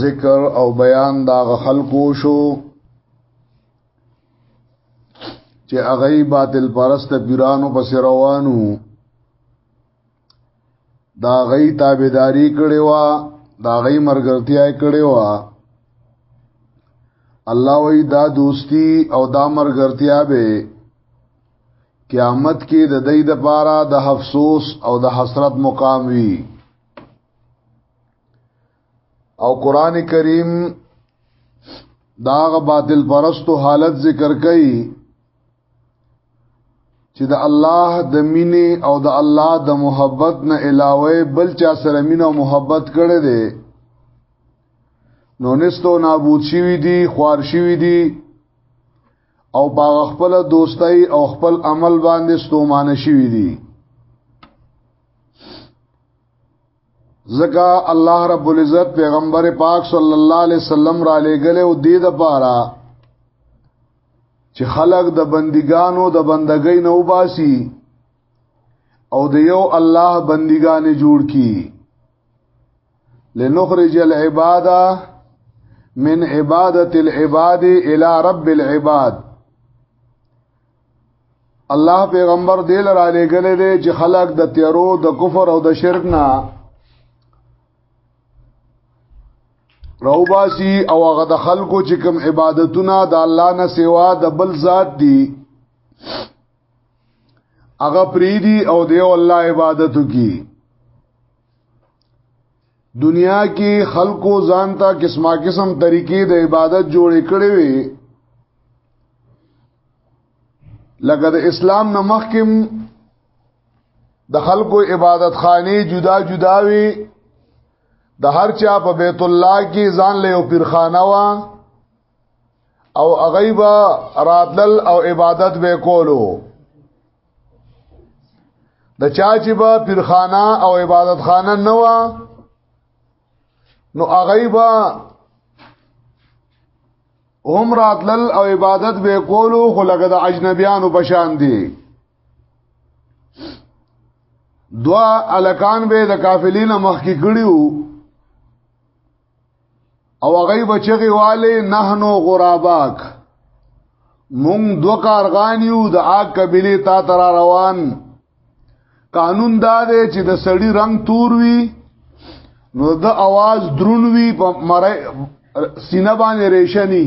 ذکر او بیان دا خلقو شو چې هغه باطل پرست پیرانو پس روانو دا غي تابعداري کړي وا دا غي مرګرتیا کړي وا الله وی دا دوستی او دا مرګرتیا به قیامت کې د دې د پاره د افسوس او د حسرت مقام وي او قران کریم داغه باطل پرستو حالت ذکر کړي چې د الله د مینې او د الله د محبت نه علاوه بل چا سره مینه او محبت کړي دي نو نستو نابود شوی دي خوار شوی دي او په خپل دوستۍ او خپل عمل باندې ستومانه شوی دي زکا الله رب العزت پیغمبر پاک صلی الله علیه وسلم را لېګل او دې د پاره چې خلق د بندګانو د بندګۍ نه وباسي او د یو الله بندګان جوړ کی لنخرج العباد من عبادت العباد الى رب العباد الله پیغمبر دل را لګلې دي چې خلق د تیرو د کفر او د شرک نه روباسي او هغه د خلکو چې کوم عبادتونه د الله نه سوا د بل ذات دي هغه پریدي او دیو الله عبادتو کی دنیا کې خلکو ځان ته قسمه قسم طریقې د عبادت جوړې کړې وي لکه د اسلام نه مخکې د خلکو عبادت خانه جدا جدا وي د هر چا په بیت الله کې ځان له یو پیرخانه وا او اغیبا راتل او عبادت به کولو د چا چې با پیرخانه او عبادت خانه نه و نو اغیبا هم راتلل او عبادت به کولو خو لګه د اجنبیانو بشان دي دوا الکان به د کافلین مخ کې کړیو او هغه بچی والے نحنو غراباک مونږ دو کارغان یو د آ قبیله تا تر روان قانون دا دی چې د سړی رنگ تور وي نو د आवाज درون وي په مړ سینه باندې ریشنی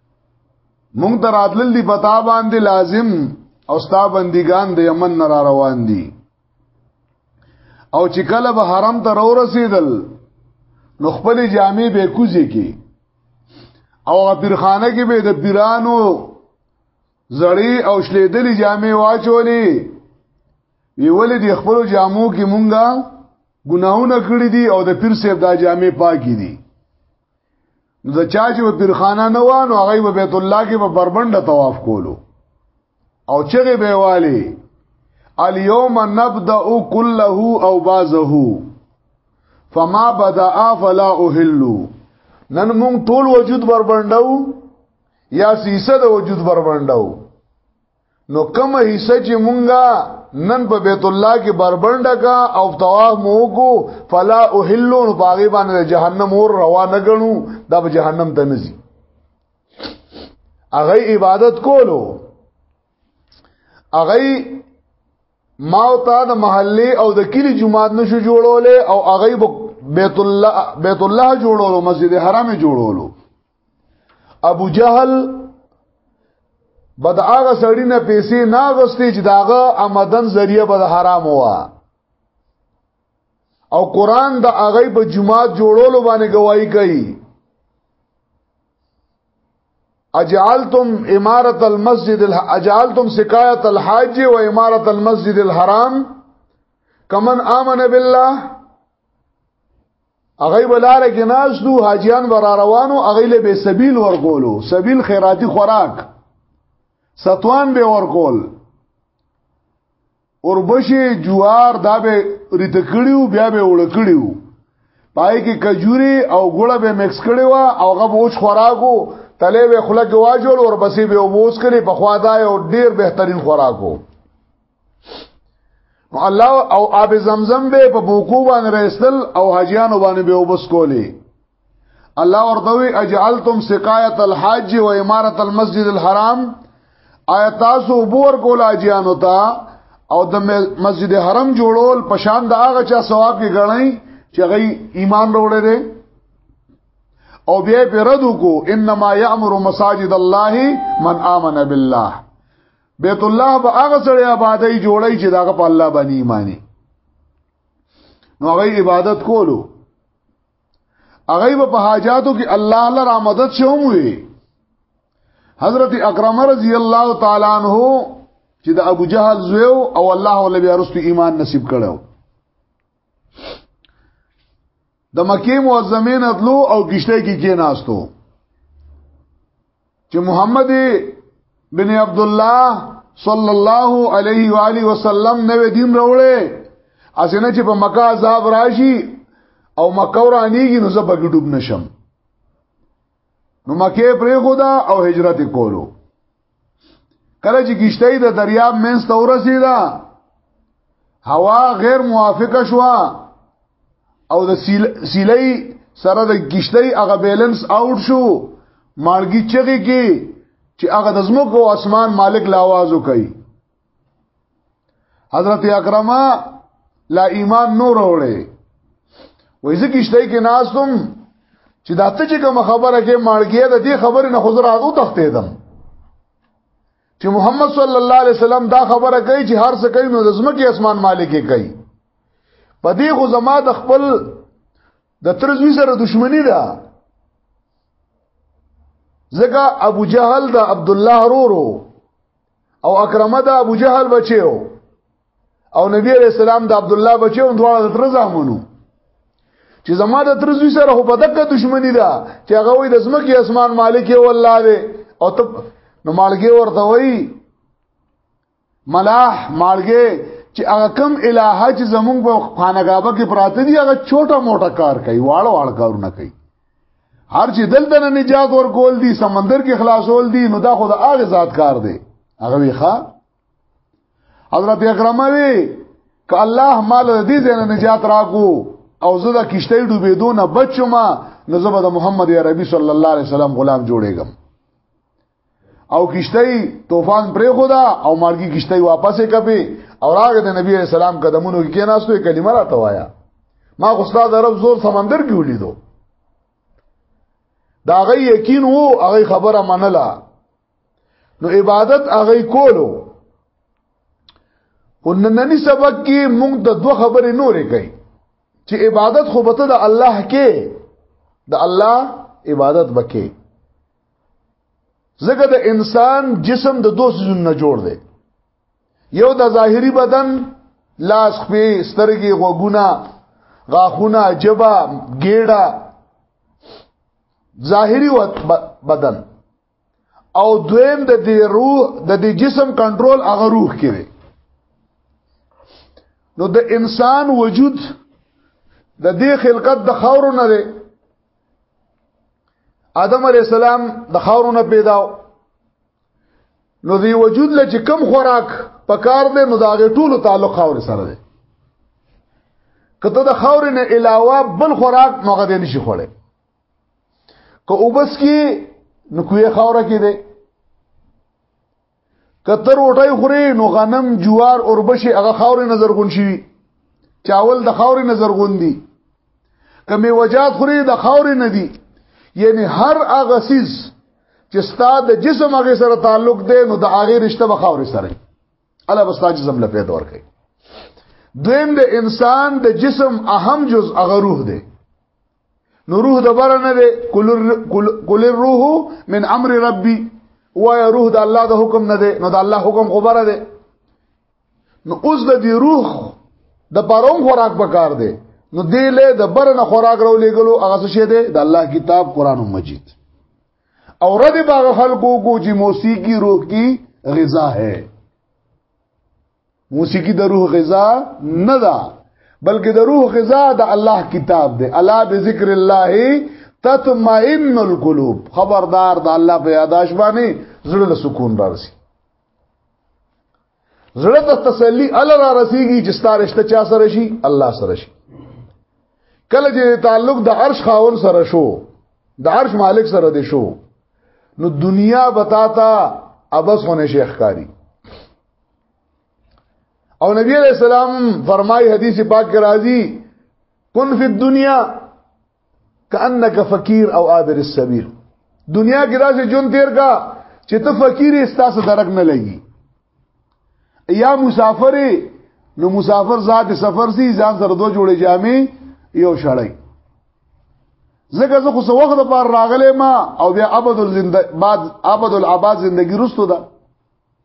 مونږ تر اتل دی پتا باندې لازم او ستا بندگان د یمن نه را روان دي او چې کله به حرم ته رو رسیدل نو خپل جامع به کوزي کی او پیرخانه کې به د پیرانو زړی او شلیدلی جامع واچولې وی ولې د خپل جامو کې مونږه ګناهونه کړی دي او د پیر صاحب دا جامع پاکي دي نو د چا چې په پیرخانه نه و نو هغه په بیت الله کې په بربنده طواف کولو او چغه به والی اليوم نبدا كله او بعضه فما بدا فلا اهل نن مونږ ټول وجود بربندو یا سیسه د وجود بربندو نو کومه حصہ چې مونږه نن په بیت الله کې بربند کا او طواف مو کو فلا احلون باغی باندې جهنم اور روا نه غنو دا به جهنم ته نزي اغه عبادت کولو اغه ما او تا د محلي او د کلی جماعت نشو جوړولې او اغه بیت الله بیت الله جوړولو مسجد حرام جوړولو ابو جهل بد هغه سړی نه پیسې ناغستې چې داغه آمدن ذریعہ به حرام وا او قران د هغه په جماعت جوړولو باندې گواہی کوي اجعلتم امارت المسجد اجعلتم سقایت الحاج و امارت المسجد الحرام کمن آمن بالله هغه بلاره کې ناس دو حاجیان ور روانو هغه له به سبیل ورکولو سبیل خیراتی خوراک ستوان به ورکول اوربشي جوار دا به ریت کړیو بیا به وړ کړیو پای کې کجوري او ګوړه به مکس کړي وا او غو اوچ خوراکو تله به خلک واجول اور بسې به اوبوس کړي په خوا دا یو ډیر بهترین خوراکو نو الله او آب زمزم به په بوکو باندې رسل او حاجیانو باندې به وبس کولی الله ورته وی اجعلتم سقایت الحاج و امارت المسجد الحرام آیا تاسو بور کول حاجیانو ته او د مسجد حرم جوړول په شان د هغه چا ثواب کې غنئ چې غي ایمان وروړي دي او بیا په ردو کو انما یامر مساجد الله من امن بالله بیت الله به هغه سره آبادی جوړی چې داغه په الله باندې ایمانی نو هغه عبادت کولو هغه په حاجاتو کې الله الله را مدد شوم وي حضرت اکرم رضی الله تعالی عنہ چې د ابو جهل زوی او الله ولې بیا رستو ایمان نصیب کړو د مکه معظمه نه تلو او کشته کې کې ناستو چې محمد بن عبد الله صلی الله علیه و آله وسلم نو دین راوړې اسنه چې په مکه عذاب راشي او مکه ورانیږي نو زه بګډوب نشم نو مکه پرې خدا او هجرت کولو کله چې کشته د دریاب منځ ته ورسیدا هوا غیر موافقه شو او د سیلې سره د کشته هغه بیلنس آوټ شو مالګي چغي کې چې هغه د زمکو او اسمان مالک لا आवाज وکړي حضرت اکرمه لا ایمان نور وړي وای زه کیشته کې ناسم چې دا ته چې کوم خبره کې مالګیه د دې خبرې نه خزر اغو تختیدم چې محمد صلی الله علیه وسلم دا خبره کوي چې هر څه کوي نو د زمکه اسمان مالک کوي په دې خو زما د خپل د ترزوی سره دښمنی ده ځکه ابو جهل د عبد الله رورو او اکرمه دا ابو جهل بچیو او نبی علیہ السلام د عبد الله بچیو دواړه د تر زامنو چې زما د تر زوی سره خو په دغه دښمنی ده چې هغه وي د زمکه اسمان مالک یو الله دی او ته نو مالګي ورته وای ملاح مالګي چې هغه کم الہه چې زمونږ په خانګابه کې پراته دي هغه چوټه موټه کار کوي واړه واړه کارونه کوي هر چې دلته نه نجات ورکول دي سمندر کې خلاصول دي نو دا خو د هغه ذات کار دی هغه وی ښا حضرت اکرمه وی ک الله مال دې زنه نجات راکو او زه د کشته ډوبېدو نه بچم نو زه به د محمد عربي صلی الله علیه وسلم غلام جوړېږم او کشته طوفان پرې خدا او مارګي کشته واپسې کپي او راغه د نبی رسول الله قدمونو کې کېناستو کلمه راته وایا ما استاد عرب زور سمندر کې ولیدو دا غي یقین وو هغه خبره منله نو عبادت هغه کولو ونننی سبق کې موږ د دوه خبرې نورې کوي چې عبادت خو به ته د الله کې د الله عبادت بکې ځکه د انسان جسم د دوه سيزونو نه جوړ دی یو د ظاهری بدن لاس خپې سترګې غوګونه غاخونه جبا ګیړه ظاهری بدن او دویم د دې روح د دې جسم کنټرول هغه روح کې دی نو د انسان وجود د دې خلقت د خاورو نه دی آدم علی السلام د خاورونه پیداو نو دی وجود له چې کم خوراک پکار دی نو دا غي ټولو تعلق خاور سره دی کته د خاور نه علاوه بل خوراک نو غدې نشي خوړې که وبس کی نو کوی خاور کې دی کته روټي خوري نو غنم جوار اوربشي هغه خاورې نظر غون شي چاول د خاورې نظر غون دي کمه وجات خوري د خاورې نه دي یعنی هر هغه سیز چې ستا د جسم هغه سره تعلق دی نو د هغه رشته به خاورې سره الله بستا جسم له پیدا ورکړي دویم د انسان د جسم اهم جز هغه روح دی نو روح د بره نه دی کل روح من امر ربي وای روح د الله د حکم نه دی نو د الله حکم خو بره دی نو اوس د دې روح د پروم خوراک پکار دی نو دی له د بره نه خوراک راو لګلو هغه څه شه دی د الله کتاب قران مجید او رد باغ خلقو کو چې موسیقي روح کی غذا ہے موسیقي د روح غذا نه ده بلکې د روح غذا د الله کتاب دی الا بذکر الله تطمئن القلوب خبردار د الله په یاداش باندې زړه له سکون راځي زړه ته تسلی الله را رسیږي چې ستاره شته چا سره شي الله سره شي کله چې تعلق د عرش خاون سره شو د عرش مالک سره دی شو نو دنیا بتاتا ابس هونه شیخ کاری او نبی علیہ السلام فرمای حدیث پاک کې راځي کن فی الدنیا کانک فقیر او عابر السبیل دنیا کې راځي جون تیر کا چې ته فقیر استاسو درک نه لګي یا مسافر نو مسافر ذات سفر سي ځان سره دوه جوړې جامې یو شړای زګه زه خو څو وخت پر راغله ما او بیا ابد الزنده بعد ابد الاباد زندگی رستو ده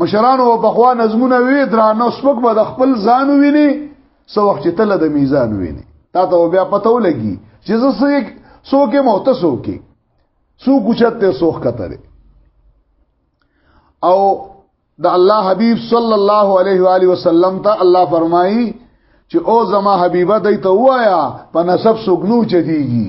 مشرانو او بخوا نظمونه وی درانه سپک به د خپل ځان ویني سو وخت چې تل د میزان ویني تا ته بیا پته ولګي چې زه سې سو کې محتسو کې سو کوچته سوخ کتره او د الله حبیب صلی الله علیه و علیه وسلم ته الله فرمایي چې او زما حبیبه دای ته وایا په نسب سګنو چديږي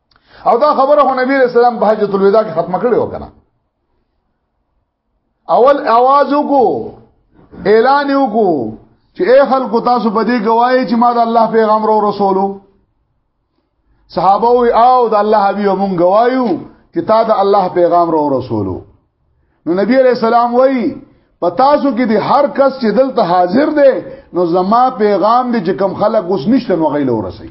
او دا خبره هو نبی رسول الله په حجۃ الوداع کې ختم کړې وکنه اول आवाज وکړو اعلان وکړو چې اے خلکو تاسو په دې گواہی چې ما د الله پیغمبر او رسولو صحابه وی او د الله حبیب مونږ گوايو چې تا د الله پیغمبر او رسولو نو نبی علیہ السلام وی په تاسو کې د هر کس چې دلته حاضر دی نو زما پیغام دی چې کم خلک اوس نشته نو غیله ورسي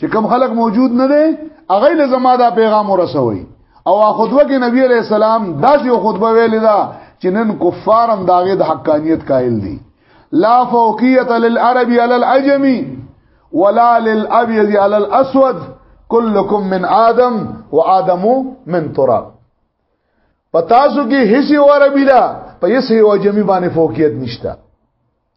چې کم خلک موجود نه دي هغه له زما دا پیغام ورسوي او خطبه کې نبی عليه السلام داسې خطبه ویلې ده چې نن کفار هم داغه د حقانيت قائل دي لا فوقيه للعرب على العجم ولا للابيض على الاسود كلكم من ادم وادم من تراب پتاسو کې هیڅ عربي لا په هیڅ یو جمی باندې فوقیت نشته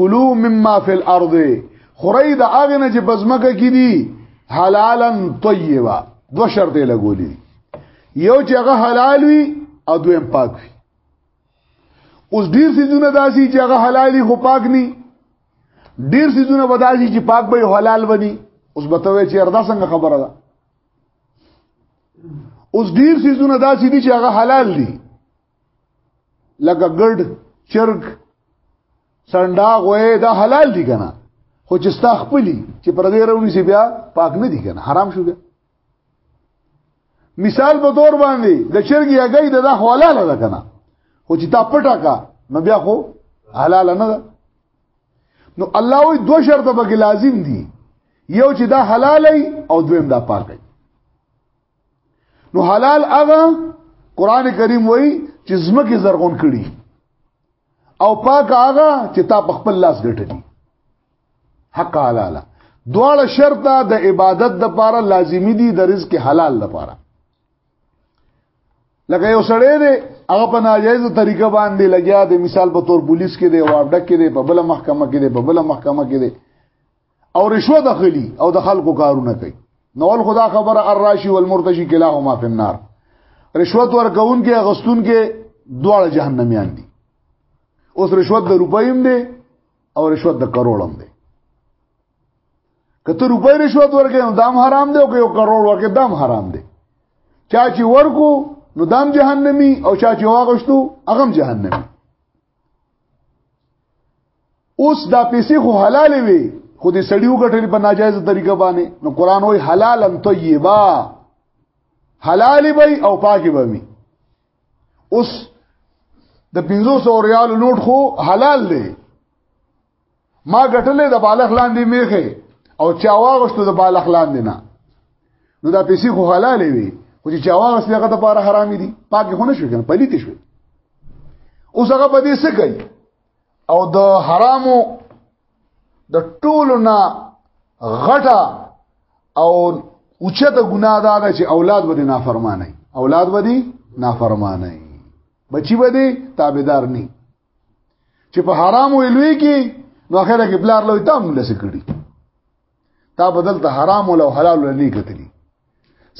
کلو مما فی الارض خوري د هغه نه چې بزمکه کې دي حلالا طیبا دو شرط لګولې یو چې هغه حلال وي او دویم پاک وي اوس ډیر سيزونه داسي چې هغه حلال خو پاک ني ډیر سيزونه وداسي چې پاک به حلال وني اوس به ته چې اردا څنګه خبره ده اوس ډیر سيزونه داسي دي چې هغه حلال دي لکه ګډ چرګ سنډا غوې دا حلال دي کنه خو چې ستا خپلی چې پر دې راونی سي بیا پاک نه دي کنه حرام شو بیا مثال په تور باندې د چرګي هګۍ د دا حلال ده کنه خو چې تا پټا کا نو بیا خو حلال نه ده نو الله وی دو شرط به لازم دي یو چې دا حلال او دویم دا پاک نو حلال هغه قران کریم وای چې زمکه زرغون کړي او پاک هغه چې تا په خپل لاس ګټلی حق حلال دواړه شرط د عبادت د پاره لازمی دي د رزق حلال د پاره لکه یو سړی دی هغه په ناجایز طریقه باندې لګیا دی مثال په تور پولیس کې دی واډک کې دی په بل محکمه کې دی په بل محکمه کې دی او رشوت اخلي او د خلکو کارونه کوي نو ول خدا خبره الراشي والمرتشي کلاهما فی النار رشوت ورکون کې غستون کې دواړه جهنميان دي اوس رشوت د روپیم دی او رشوت د کروڑم دی کته روپۍ رشوت ورکې نو دام حرام دی او که یو کروڑ ورکې دام حرام دی چا چې ورکو نو دام جهنمی او چا چې واغشتو هغه جهنمی اوس دا پیسې خو حلال وي خو دې سړیو ګټلې په ناجایز طریقه باندې نو قران وای حلالا طیبا حلال وي او پاکي وي اوس د 500 ریال نوټ خو حلال دی ما ګټلې د بالغ لاندې میخه او چا واغشتو د بالغ لاندې نه نو دا پیسې خو حلالې وي خو چې چا واغشتې هغه د پاره حرامې دي پاکې خو نه شو کنه پلیتې شو اوس هغه په دې څه کوي او د حرامو د ټولو نه غټه او اوچته ګناه ده چې اولاد به نافرمانه اولاد به نافرمانه بچی به تابعدار نه چې په حرام ویلوي کې نو اخره کې بلار لوي تام لسه کړی تا بدل ته حرام او حلال نه کتلی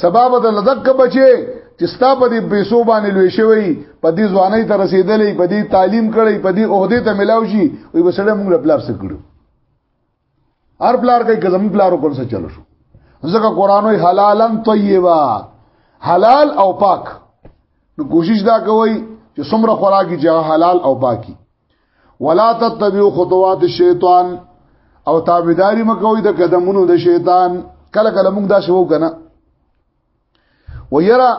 سبب د لدک بچي چې ستا په دې پیسو باندې لوي شوی په دې ځواني ته رسیدلې په دې تعلیم کړی په دې عہده ته ملاوي وي بسړه موږ بلار سره کړو هر بلار کوي که زمون بلارو کول څه چلو شو ځکه قران وی حلالا طیبا حلال او پاک نو کوشش دا کوي چې څومره خوراکي چې حلال او پاکي ولا تتبعوا خطوات الشیطان او تابعداري مکوئ د قدمونو د شیطان کله کله موږ دا شوو کنه ويرا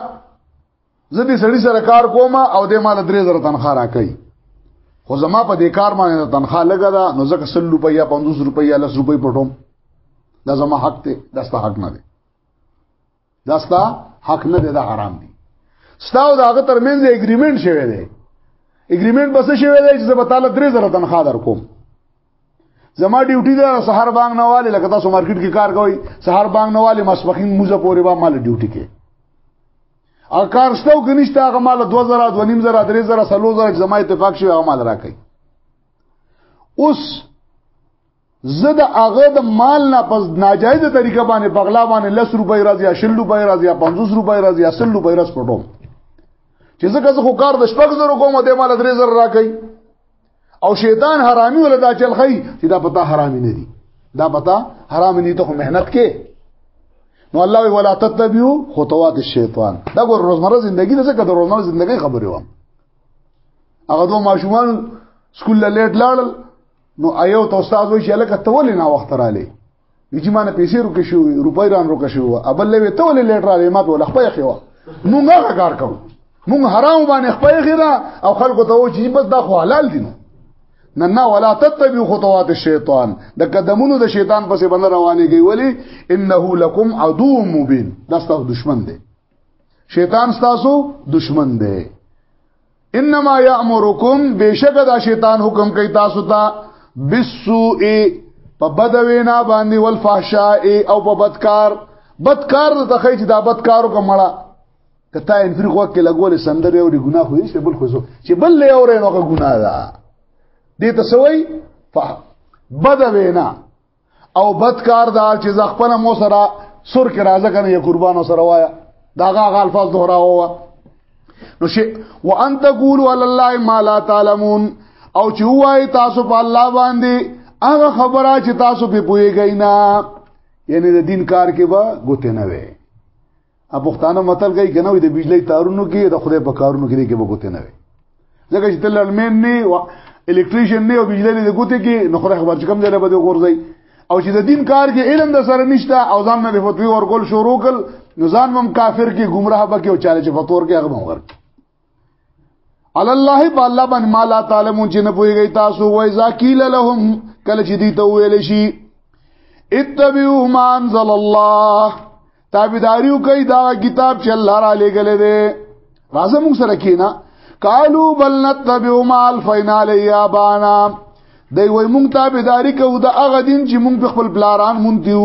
زه دې سړی سره کار کوم او دې مال درې زره تنخواه راکړي خو زما په دې کار باندې تنخواه لګا ده نو زکه 100 روپیا 50 روپیا 100 روپۍ پټوم دا زما حق ته دا ستا حق نه دی دا ستا حق نه دی دا حرام دی ستا او داغه ترمنځ اګریمنت شوی دی اګریمنت بس شوی دی چې زه به تعالی 3000 تنخواه درکوم زما ډیوټي دا سحر بانګ نه والي لکه تاسو مارکیټ کې کار کوي سحر بانګ نه والي مسبخین موزه پورې با مال ډیوټي کې او کار شته او کنيشته هغه مال 2000 2000 3000 3000 زما اتفاق شوی هغه مال راکړي اوس زه د هغه د مال نه پس ناجایز طریقه باندې بغلا باندې 10 روپۍ راځي 10 روپۍ راځي 50 روپۍ راځي 10 روپۍ راځي پټوم چې زه که زه خو کار د شپږ زرو کوم د مال 3000 راکړي او شیطان حرامي ولا دا چل خي چې دا پتا حرامي نه دي دا پتا حرام نه دي ته مهنت کې نو الله ولا تتبعوا خطوات الشیطان دا ګور روزمره زندگی نه څه کده روزمره زندگی خبره و هغه دوه ماشومان سکول له لیټ لاړل نو ایو ته استاد وایي چې لکه ته ولې نه وخت رااله چې مانه پیسې روکې شو روپۍ ران روکې شو ابل لوي ته ولې لټ را ما په لخپې خېوا مونږه کار کوو مونږ حرام باندې خپې خېرا او خلکو ته و چې بس دا خو حلال دي نو نه نه ولا تتبعوا خطوات الشیطان د قدمونو د شیطان پسې بند روانيږي ولی انه لکم عدو مبین دا ستاسو دشمن دی شیطان ستاسو دشمن دی انما یامرکم بشک دا شیطان حکم کوي تاسو ته بالسوء په بد وینا باندې والفحشاء او په بدکار بدکار ته خی چې دا بدکارو کومړه کته ان فری خو کې لګول سندره او ګناه خو هیڅ بل خو چې بل له اورې نو ګناه ده دې ته سوي بد وینا او بد کار دا چې ز خپل مو سره سر کې راځه کنه یا قربانو سره وایا داغه غ الفاظ دوهراوه نو شي وان تقولوا على الله ما لا تعلمون او چې وای تاسو په الله باندې هغه خبره چې تاسو په پويږئ نه یعنی د دین کار کې به ګوته نه وي ا پښتانه متل کوي کنه وي د بجلی تارونو کې د خدای په کارونو کې کې بګوت نه وي ځکه چې تل المین نه او الکتریشن نه او بجلی نه د ګوتې کې نو خره خبر چې کم ځای له بده ورځي او چې د دین کار کې علم د سره نشته او ځان نه فتوی ورکول شروع کړ نو ځان هم کافر کې گمراه بکې او چاله چې فتور کې هغه هم ورکړي علی الله بالله بن ما لا تعلمون چې نه پويږي تاسو وای زاکیل لهم کله چې دي ته ویل شي اتبعوا ما انزل الله تابعداریو کوي دا کتاب چې الله را لګل دي راځه موږ سره کینا قالو بل نتبعوا ما الفینا لیابانا دوی وای موږ تابعداري کوو دا هغه دین چې موږ په خپل بلاران مونږ دیو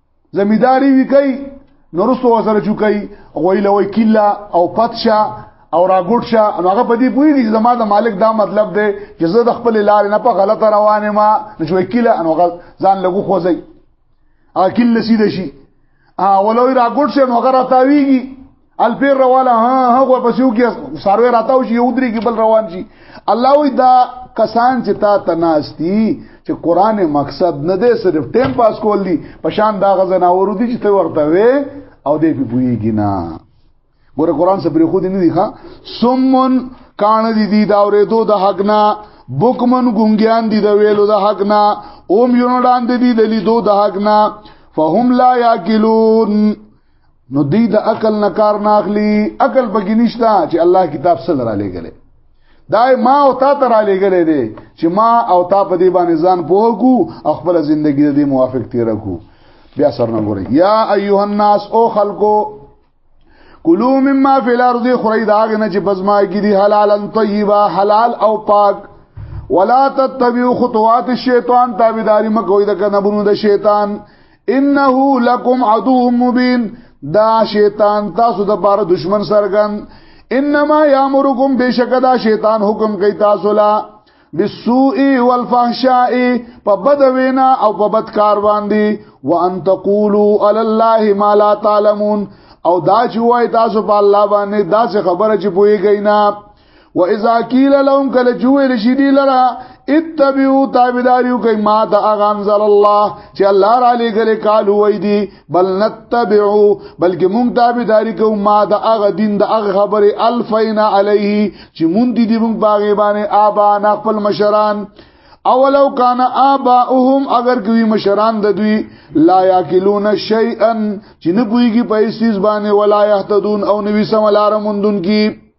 زمیداری وی کوي نورستو وسره چوکي غویل وی کلا او پتشا او راګوټ شه نو هغه په دې پوهیږي چې زما د مالک دا مطلب دی چې زه د خپل لارې نه په غلطه روانه ما نو چې کله انو غل ځان لګو خوځي اکل سیده شي ولوی راګوټ شه نو هغه راتاویږي الفیر رواله ها هغه پسیو کې ساروی راتاو شي یو درې کې بل روان شي الله وی دا کسان چې تا تناستی چې قران مقصد نه دی صرف ټیم پاس کول دي پشان دا غزنه ورو دي چې ته ورته وې او دې په پویږي نه ګوره قران سره خو دې نه دی ښا سمون کان دي دي دا ورې دو د حق نه بوکمن ګونګیان دي د ویلو د حق نه اوم یونډان دي د لیدو د حق نه فهم لا یاکلون نو دی د عقل نه کار نه اخلي عقل بګی نشتا چې الله کتاب سره را لګلې دا ما او تا ته را لګلې دي چې ما او تا په دې باندې ځان پوهکو او خپل ژوندۍ د دې موافق تیر کو بیا سر نه ګوري یا ایه الناس او خلکو کلو مما فی الارض خری داغ نه چې بزما کې دي حلالا طیبا حلال او پاک ولا تتبعوا خطوات الشیطان تابعداري مکوئ د کنبونو د شیطان انه لکم عدو مبین دا شیطان تاسو د پاره دشمن سرګن انما یامرکم بشک دا شیطان حکم کوي تاسو لا بالسوء والفحشاء په بد وینا او په بد کار باندې وان تقولوا علی الله ما لا تعلمون او دا چې وای تاسو په الله باندې دا څه خبره چې پويږئ نه و اذا قيل لهم کله جوړ شي دي لرا اتبعوا تابعداريو کوي ما ته اغنزل الله چې الله را لګل قالو وای دي بل نتبعوا بلکې مونږ تابعداري کوو ما د اغه دین د اغه خبره الفینا علیه چې مونږ دي دي مونږ باغې باندې آبا نخپل مشران اولو کان آباؤهم اگر کوي مشران د دوی لا یاکلون شیئا چې نه پويږي په هیڅ باندې ولا یهتدون او نوې سم لار مندون کی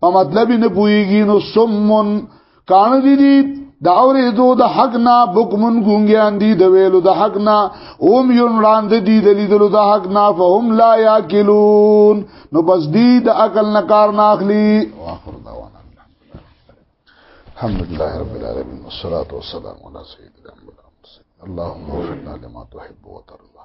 په مطلب نه پويږي نو سمون کان دي دي دا اورېدو د حق نه بوکمن ګونګیان دي د ویلو د حق نه اوم یون وړاندې دي د لیدلو د حق نه فهم لا یاکلون نو بس دي د عقل نه کار نه اخلي واخر دعوانا الحمدلله رب العالمین والصلاه والسلام علی سیدنا محمد اللهم وفقنا لما تحب وترضى